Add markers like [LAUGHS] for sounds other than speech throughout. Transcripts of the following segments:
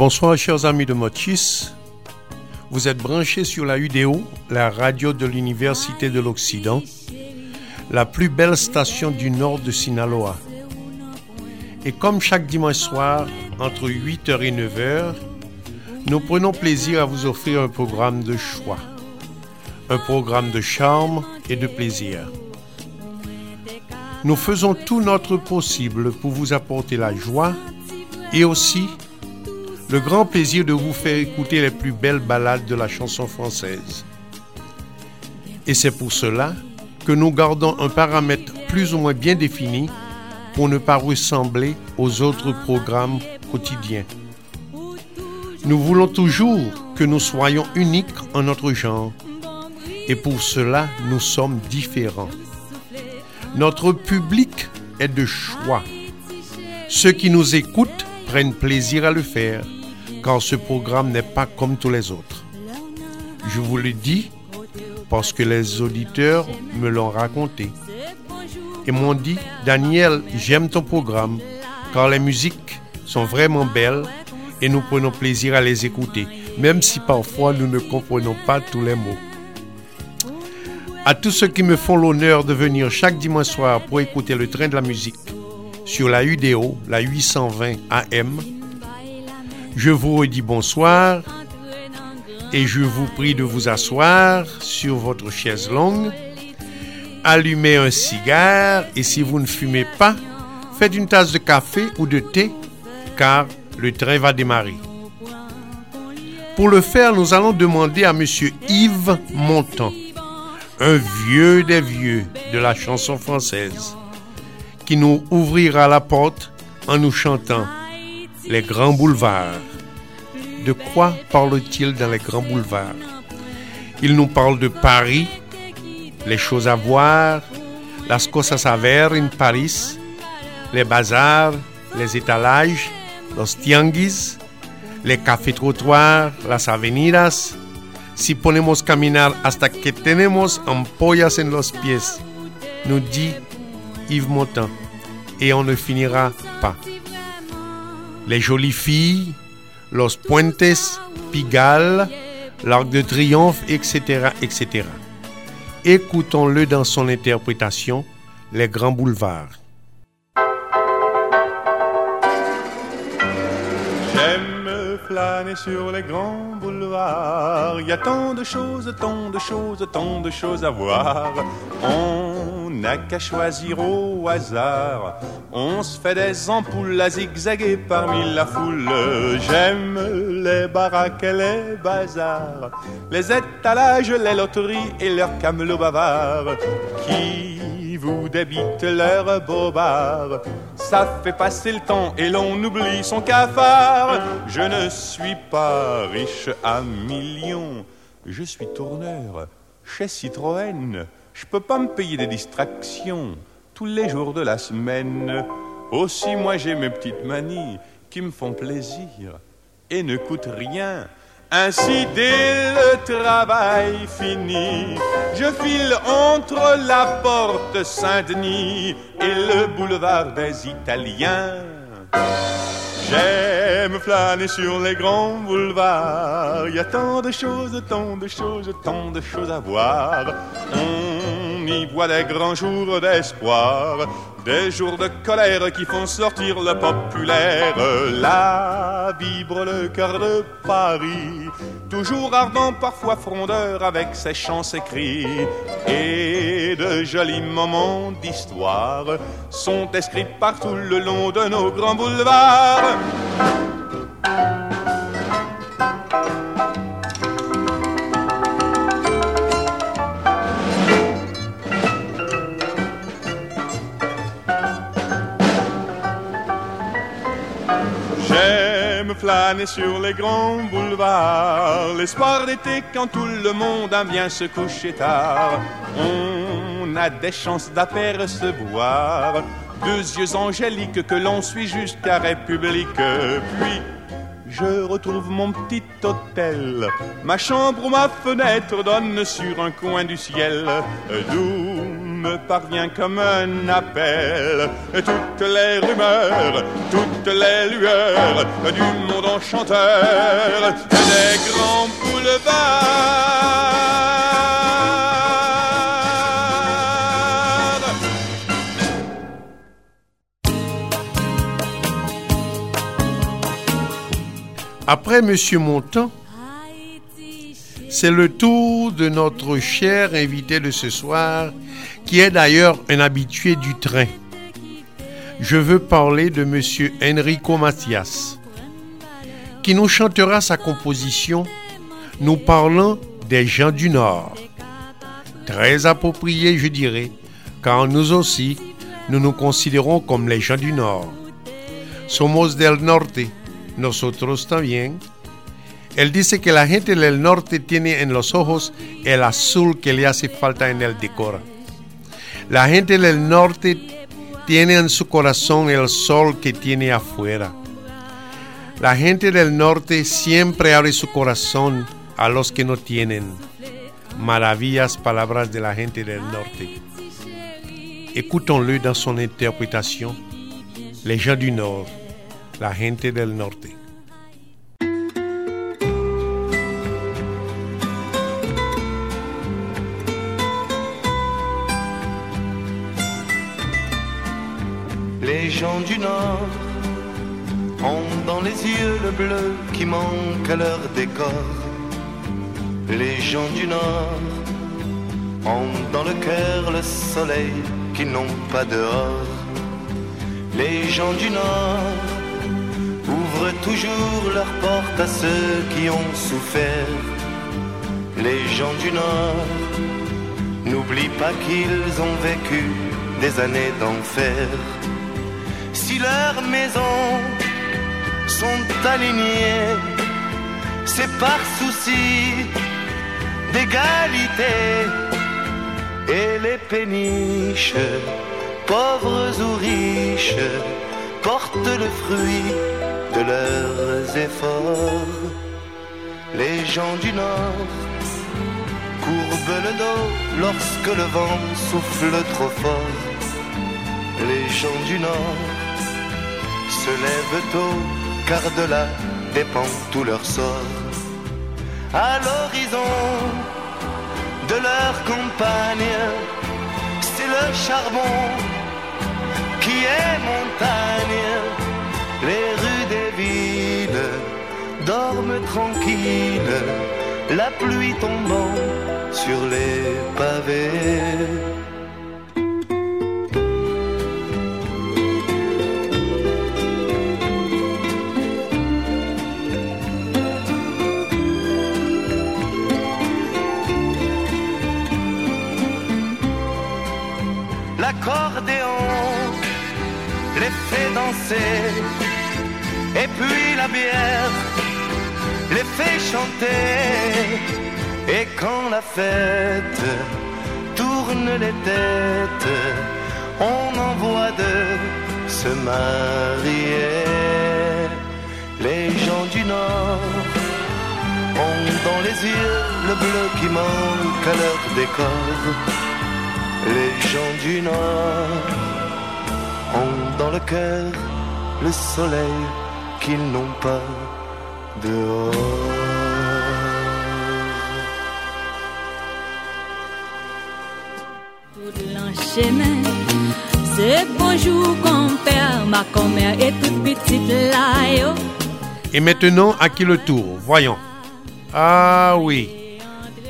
Bonsoir chers amis de Mochis. Vous êtes branchés sur la UDO, la radio de l'Université de l'Occident, la plus belle station du nord de Sinaloa. Et comme chaque dimanche soir, entre 8h et 9h, nous prenons plaisir à vous offrir un programme de choix, un programme de charme et de plaisir. Nous faisons tout notre possible pour vous apporter la joie et aussi le grand plaisir de vous faire écouter les plus belles ballades de la chanson française. Et c'est pour cela que nous gardons un paramètre plus ou moins bien défini pour ne pas ressembler aux autres programmes quotidiens. Nous voulons toujours que nous soyons uniques en notre genre et pour cela nous sommes différents. Notre public est de choix. Ceux qui nous écoutent prennent plaisir à le faire car ce programme n'est pas comme tous les autres. Je vous le dis parce que les auditeurs me l'ont raconté. Et m'ont dit, Daniel, j'aime ton programme car les musiques sont vraiment belles et nous prenons plaisir à les écouter, même si parfois nous ne comprenons pas tous les mots. À tous ceux qui me font l'honneur de venir chaque dimanche soir pour écouter le train de la musique sur la UDO, la 820 AM, je vous redis bonsoir et je vous prie de vous asseoir sur votre chaise longue, allumez un cigare et si vous ne fumez pas, faites une tasse de café ou de thé car le train va démarrer. Pour le faire, nous allons demander à M. Yves Montand, un vieux des vieux de la chanson française, qui nous ouvrira la porte en nous chantant les grands boulevards. De quoi parle-t-il dans les grands boulevards? Il nous parle de Paris, les choses à voir, las cosas a ver en Paris, les bazars, les étalages, los tianguis, les cafés-trottoirs, las avenidas. Si ponemos caminar hasta que tenemos ampollas en los pies, nous dit Yves Montand, et on ne finira pas les jolies filles, los puentes, Pigalle, l'Arc de Triomphe, etc., etc. Écoutons-le dans son interprétation, Les Grands Boulevards. J'aime flâner sur les grands boulevards. Il y a tant de choses, tant de choses, tant de choses à voir. N'a qu'à choisir au hasard. On se fait des ampoules à zigzaguer parmi la foule. J'aime les baraques et les bazars, les étalages, les loteries et leurs camelots bavards qui vous débitent leurs bobards. Ça fait passer le temps et l'on oublie son cafard. Je ne suis pas riche à millions, je suis tourneur chez Citroën. Je peux pas me payer des distractions tous les jours de la semaine. Aussi, moi j'ai mes petites manies qui me font plaisir et ne coûtent rien. Ainsi, dès le travail fini, je file entre la porte Saint-Denis et le boulevard des Italiens. J'aime flâner sur les grands boulevards. Il y a tant de choses, tant de choses, tant de choses à voir. Y voit des grands jours d'espoir, des jours de colère qui font sortir le populaire. Là vibre le cœur de Paris, toujours ardent, parfois frondeur, avec ses chants, ses cris. Et de jolis moments d'histoire sont inscrits partout le long de nos grands boulevards. Flâner sur les grands boulevards, l'espoir d'été quand tout le monde aime bien se coucher tard. On a des chances d'apercevoir deux yeux angéliques que l'on suit jusqu'à République. Puis je retrouve mon petit hôtel, ma chambre ou ma fenêtre donne sur un coin du ciel, d'où me parvient comme un appel. Toutes les rumeurs, toutes les lueurs du monde enchanteur des grands boulevards. Après Monsieur Montand, c'est le tour de notre cher invité de ce soir, qui est d'ailleurs un habitué du train. Je veux parler de Monsieur Enrico Mathias, qui nous chantera sa composition nous parlant des gens du Nord. Très approprié, je dirais, car nous aussi, nous nous considérons comme les gens du Nord. Somos del norte, nosotros también. Él dice que la gente del norte tiene en los ojos el azul que le hace falta en el decor. La gente del norte tiene en su corazón el sol que tiene afuera. La gente del norte siempre abre su corazón a los que no tienen. Maravillas palabras de la gente del norte. Écoutons-le dans son interprétation. Les gens du Nord, la gente del norte. Les gens du Nord ont dans les yeux le bleu qui manque à leur décor. Les gens du Nord ont dans le cœur le soleil qu'ils n'ont pas dehors. Les gens du Nord ouvrent toujours leurs portes à ceux qui ont souffert. Les gens du Nord n'oublient pas qu'ils ont vécu des années d'enfer. Si leurs maisons sont alignées, c'est par souci d'égalité. Et les péniches, pauvres ou riches, portent le fruit de leurs efforts. Les gens du Nord courbent le dos lorsque le vent souffle trop fort. Les gens du Nord se lèvent tôt, car de là dépend tout leur sort. À l'horizon de leur campagne, c'est le charbon qui est montagne. Les rues des villes dorment tranquilles, la pluie tombant sur les pavés. Fait danser, et puis la bière les fait chanter. Et quand la fête tourne les têtes, on envoie de se marier. Les gens du Nord ont dans les yeux le bleu qui manque à leur décor. Les gens du Nord ont dans le cœur le soleil qu'ils n'ont pas dehors. Tout chemin, c'est bonjour compère, ma commère et toute petite là. Et maintenant, à qui le tour? Voyons. Ah oui,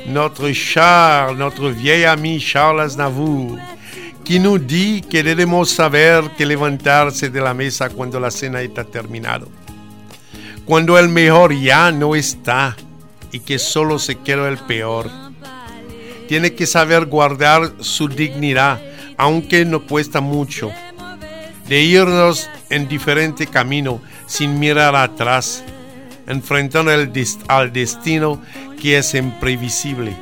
notre Charles, notre vieil ami Charles Aznavour, qui nous dit que debemos saber que levantarse de la mesa cuando la cena está terminado. Cuando el mejor ya no está y que solo se queda el peor. Tiene que saber guardar su dignidad, aunque no cuesta mucho. De irnos en diferente camino sin mirar atrás, enfrentando el al destino que es imprevisible.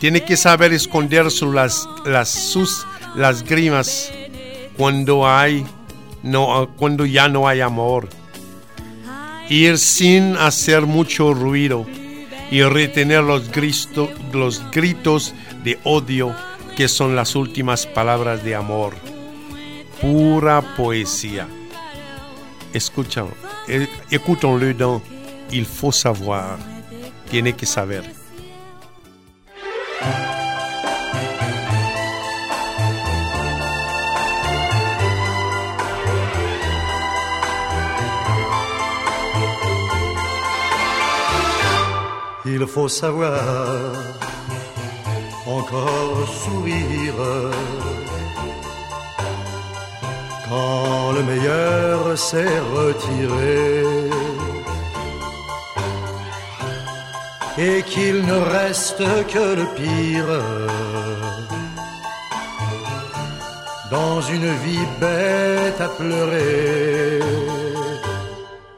Tiene que saber esconder su- las, las, sus las grimas cuando hay no cuando ya no hay amor. Ir sin hacer mucho ruido y retener los, gristo- los gritos de odio que son las últimas palabras de amor. Pura poesía. Escuchons, écoutons-le dans Il faut savoir. Tiene que saber. Il faut savoir encore sourire quand le meilleur s'est retiré et qu'il ne reste que le pire dans une vie bête à pleurer.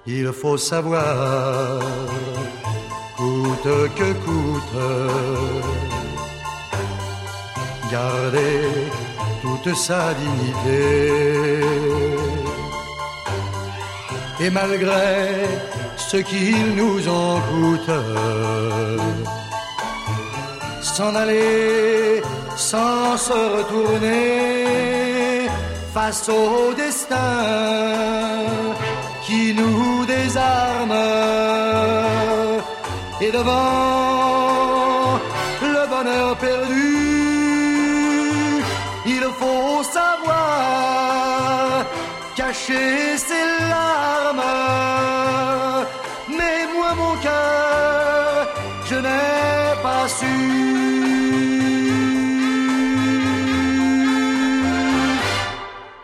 Il faut savoir que coûte. Garder toute sa dignité. Et malgré ce qu'il nous en coûte, s'en aller sans se retourner face au destin qui nous désarme et devant le bonheur perdu, il faut savoir cacher ses larmes. Mais moi, mon cœur, je n'ai pas su.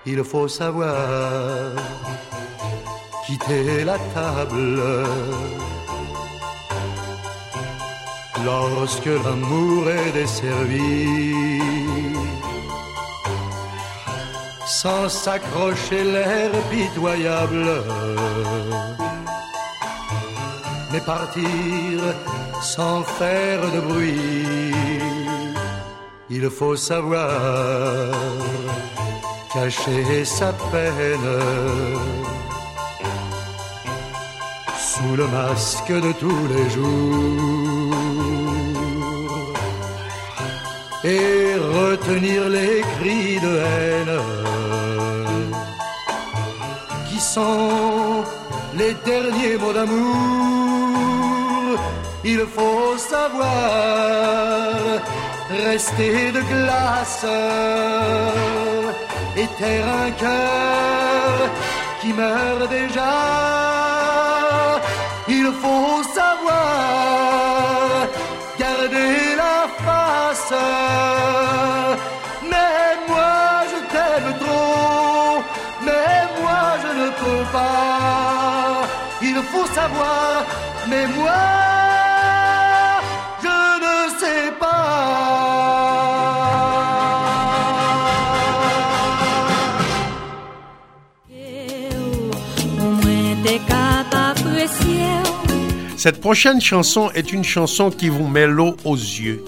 Il faut savoir quitter la table lorsque l'amour est desservi. Sans s'accrocher l'air pitoyable, mais partir sans faire de bruit. Il faut savoir cacher sa peine sous le masque de tous les jours et retenir les cris de haine qui sont les derniers mots d'amour. Il faut savoir rester de glace et taire un cœur qui meurt déjà. Il faut savoir garder Mais moi je t'aime trop, mais moi je ne peux pas. Il faut savoir, mais moi je ne sais Cette prochaine chanson est une chanson qui vous met l'eau aux yeux.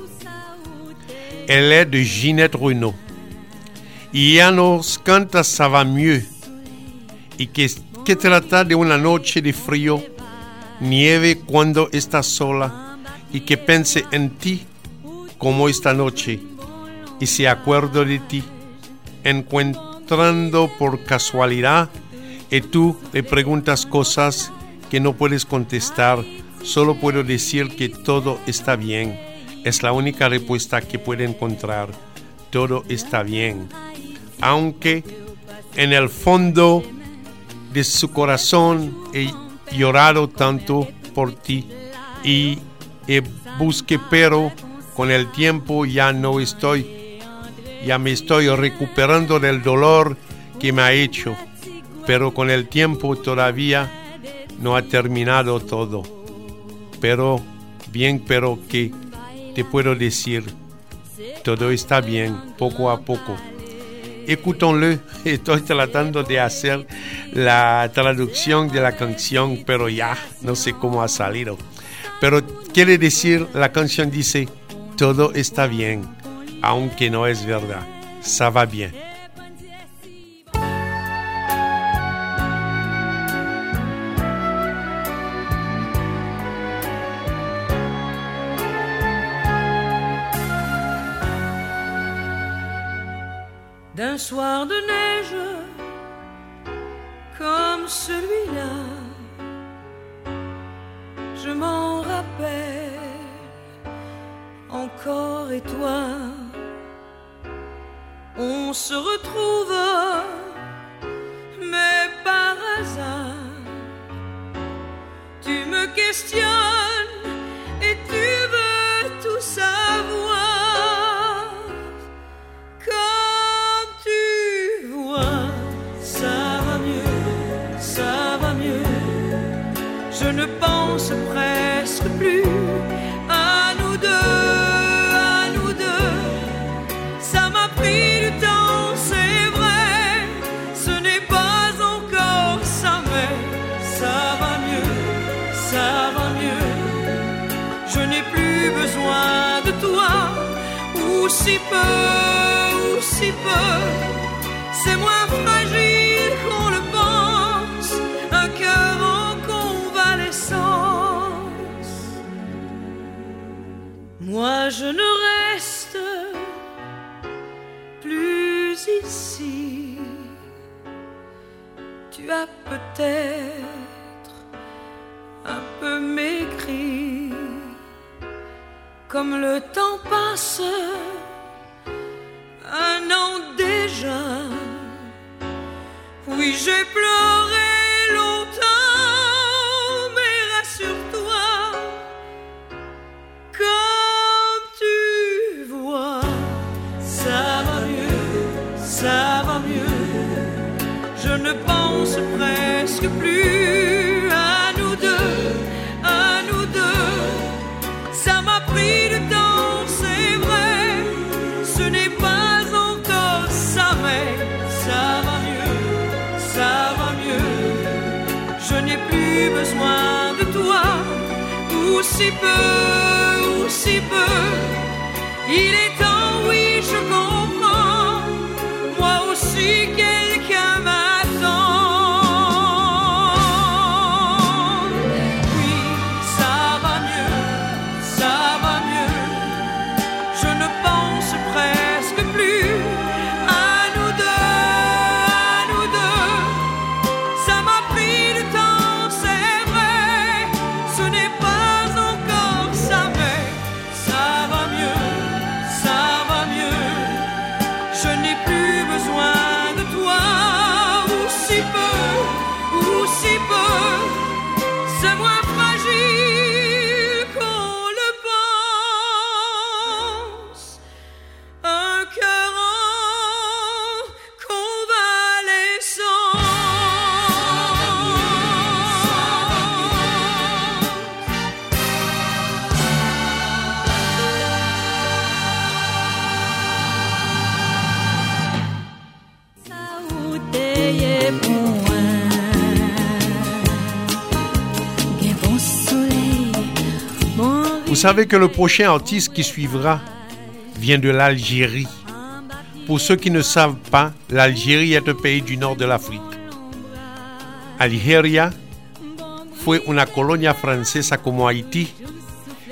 Elle est de Ginette Renault. Y ya nos canta ça va mieux. Y que, que trata de una noche de frío, nieve cuando estás sola y que pense en ti como esta noche y se acuerdo de ti, encontrando por casualidad y tú le preguntas cosas que no puedes contestar, solo puedo decir que todo está bien. Es la única respuesta que puede encontrar. Todo está bien. Aunque en el fondo de su corazón he llorado tanto por ti y he busqué, pero con el tiempo ya no estoy, ya me estoy recuperando del dolor que me ha hecho, pero con el tiempo todavía no ha terminado todo. Pero, bien, pero que te puedo decir, todo está bien, poco a poco. Écoutons-le, [LAUGHS] estoy tratando de hacer la traducción de la canción, pero ya no sé cómo ha salido. Pero quiere decir, la canción dice, todo está bien, aunque no es verdad, ça va bien. D'un soir de neige comme celui-là. Je m'en rappelle encore et toi, on se retrouve, mais par hasard, tu me questionnes Je ne reste plus ici. Tu as peut-être un peu maigri. Comme le temps passe, un an déjà. Oui, j'ai pleuré Je n'ai plus besoin de toi, ou si peu, ou si peu. Il est temps, oui, je comprends. Moi aussi, savez que le prochain artiste qui suivra vient de l'Algérie. Pour ceux qui ne savent pas, l'Algérie est un pays du nord de l'Afrique. Algeria fue una colonia francesa como Haití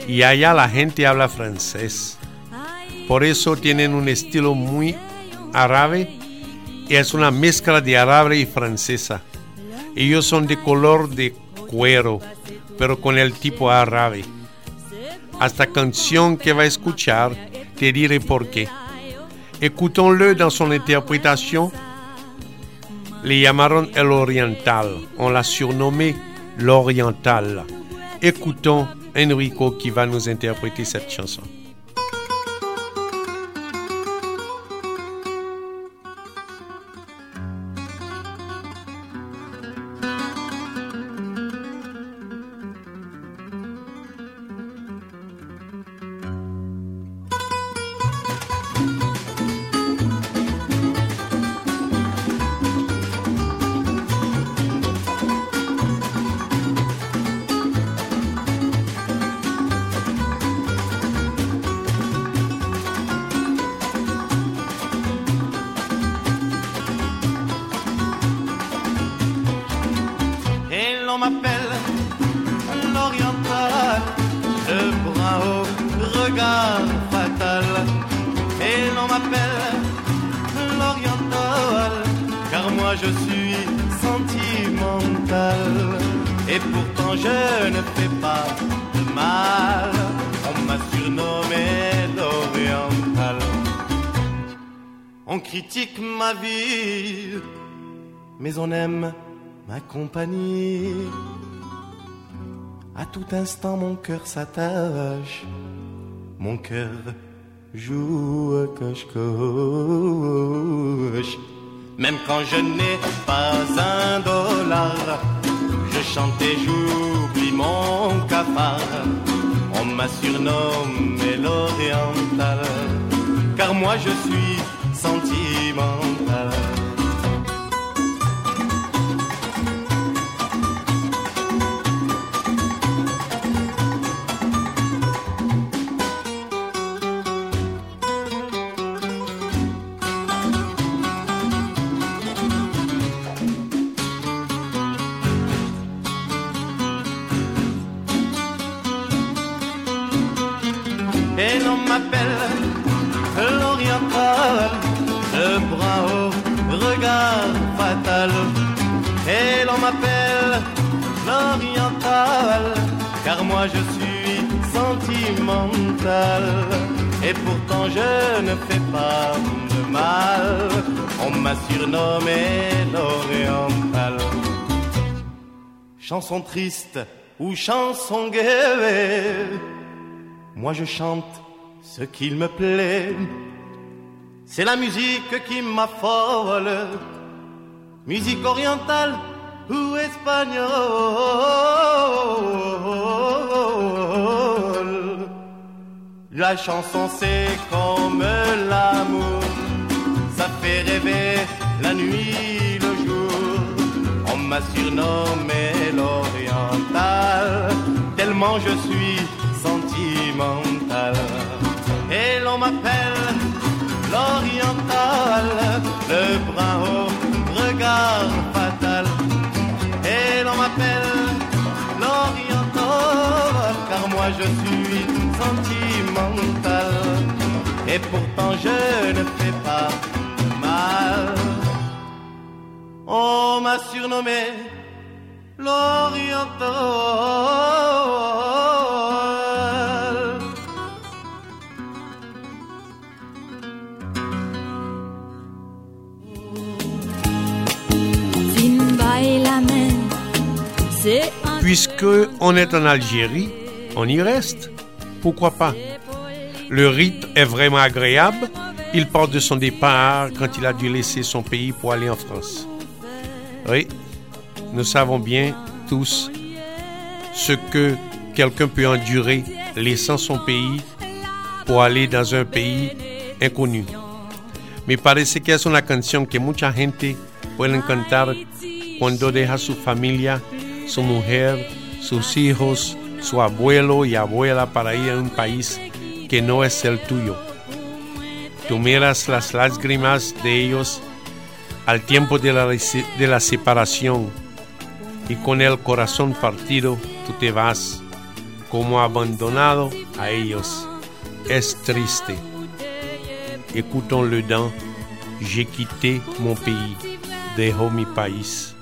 y allá la gente habla francés. Por eso tienen un estilo muy árabe y es una mezcla de árabe y francesa. Ellos son de color de cuero, pero con el tipo árabe. Hasta canción que va a escuchar, te diré por qué. Écoutons-le dans son interprétation. Le llamaron el oriental. On l'a surnommé l'oriental. Écoutons Enrico qui va nous interpréter cette chanson. M'appelle l'oriental. moi je suis sentimental. Et pourtant je ne fais pas de mal. On m'a surnommé l'oriental. On critique ma vie, mais on aime ma compagnie. À tout instant mon cœur s'attache, mon cœur joue à cache-cache. Même quand je n'ai pas un dollar, je chante et j'oublie mon cafard. On m'a surnommé l'oriental, car moi je suis sentimental. M'appelle l'oriental, le bras au regard fatal. Et l'on m'appelle l'oriental, car moi je suis sentimental. Et pourtant je ne fais pas de mal, on m'a surnommé l'oriental. Chanson triste ou chanson gaie moi je chante ce qu'il me plaît. C'est la musique qui m'affole. Musique orientale ou espagnole. La chanson c'est comme l'amour. Ça fait rêver la nuit, le jour. On m'a surnommé l'oriental. Tellement je suis sentimental. Et l'on m'appelle l'oriental, le bras au regard fatal. Et l'on m'appelle l'oriental, car moi je suis sentimental. Et pourtant je ne fais pas mal. On m'a surnommé l'oriental. Puisque on est en Algérie, on y reste. Pourquoi pas? Le rythme est vraiment agréable. Il part de son départ quand il a dû laisser son pays pour aller en France. Oui, nous savons bien tous ce que quelqu'un peut endurer laissant son pays pour aller dans un pays inconnu. Me parece que es canción que mucha gente puede cantar cuando deja su familia, su mujer, sus hijos, su abuelo y abuela para ir a un país que no es el tuyo. Tú miras las lágrimas de ellos al tiempo de la, de la separación y con el corazón partido tú te vas como abandonado a ellos. Es triste. Écoutons-le dans J'ai quitté mon pays, dejo mi país.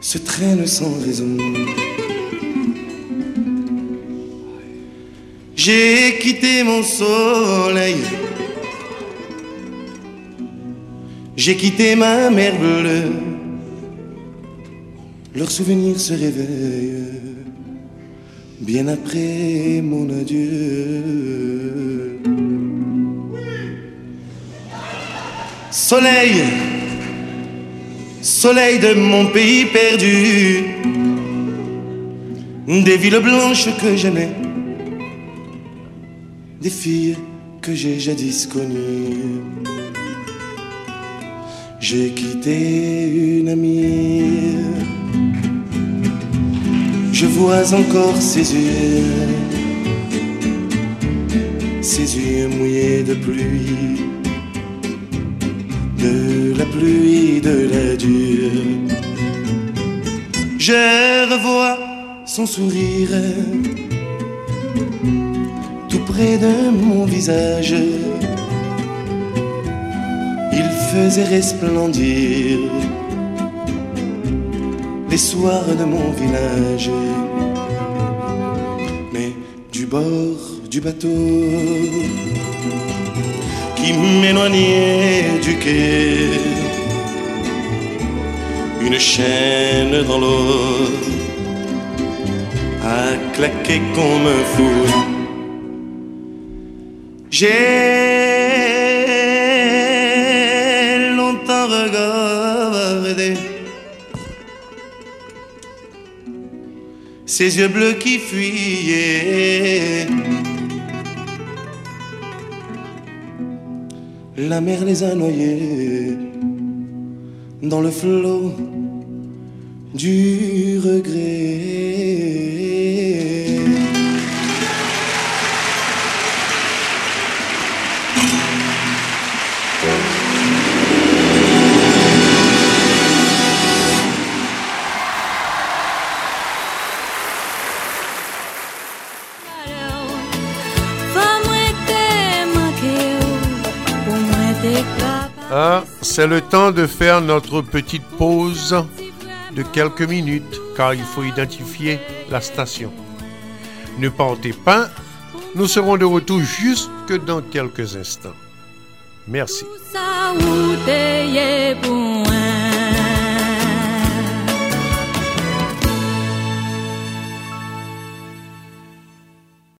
Se traîne sans raison. J'ai quitté mon soleil. J'ai quitté ma mère bleue. Leurs souvenirs se réveillent bien après mon adieu. Soleil, soleil de mon pays perdu, des villes blanches que j'aimais. Des filles que j'ai jadis connues. J'ai quitté une amie, je vois encore ses yeux, ses yeux mouillés de pluie, de la pluie, de Je revois son sourire près de mon visage. Il faisait resplendir les soirs de mon village. Mais du bord du bateau qui m'éloignait du quai, une chaîne dans l'eau a claqué comme un fou. J'ai longtemps regardé ces yeux bleus qui fuyaient. La mer les a noyés dans le flot du regret. Ah, c'est le temps de faire notre petite pause de quelques minutes car il faut identifier la station. Ne partez pas, nous serons de retour jusque dans quelques instants. Merci.